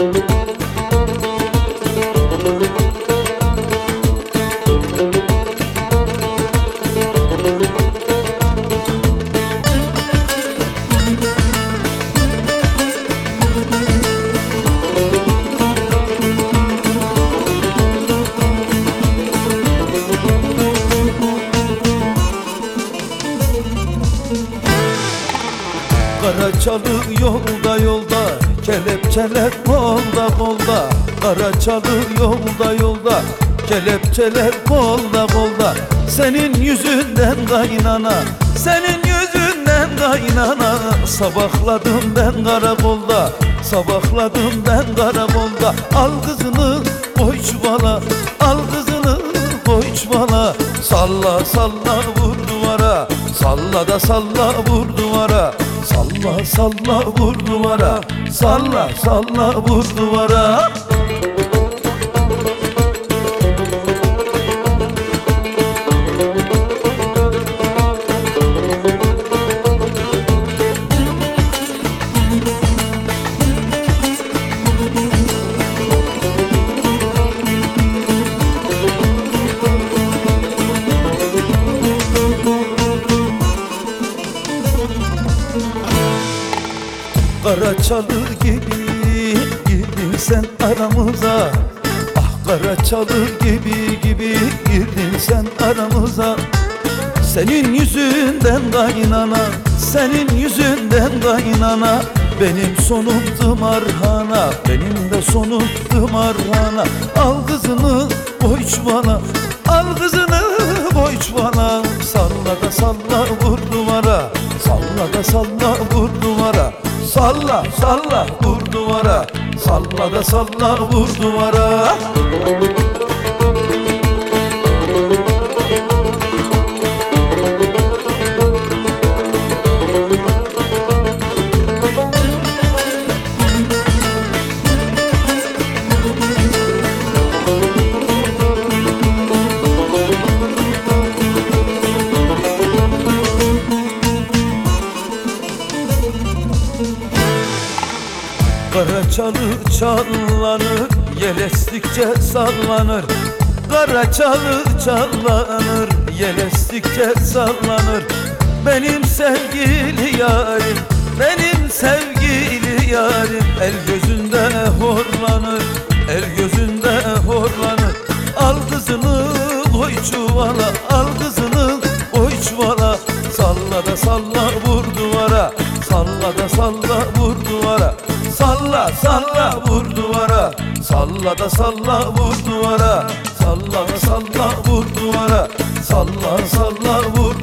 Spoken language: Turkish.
Karaçalı yolda yolda Kelepçeler kolda kolda Karaçalı yolda yolda. Kelepçeler kolda kolda Senin yüzünden kaynana. Senin yüzünden kaynana. Sabahladım ben karakolda Sabahladım ben karakolda. Al kızını koy çuvala Al kızını koy çuvala. Salla salla vur duvara Salla da salla vur duvara Salla salla vur duvara. Salla salla vur duvara Karaçalı gibi girdin sen aramıza. Ah Karaçalı gibi gibi girdin sen aramıza. Senin yüzünden kaynana Senin yüzünden kaynana Benim sonum tımarhana Benim de sonum tımarhana Al kızını koy çuvala Al kızını Salla salla vur duvara. Salla da salla vur duvara Karaçalı çallanır Yel estikçe sallanır Karaçalı çallanır Yel estikçe sallanır. Benim sevgili yarim Benim sevgili yarim. El gözünde horlanır El gözünde horlanır. Al kızını koy çuvala Al kızını koy çuvala. Salla da salla vur duvara Salla da salla vur duvara Salla salla vur duvara. Salla da salla vur duvara. Salla da salla vur duvara. Salla salla vur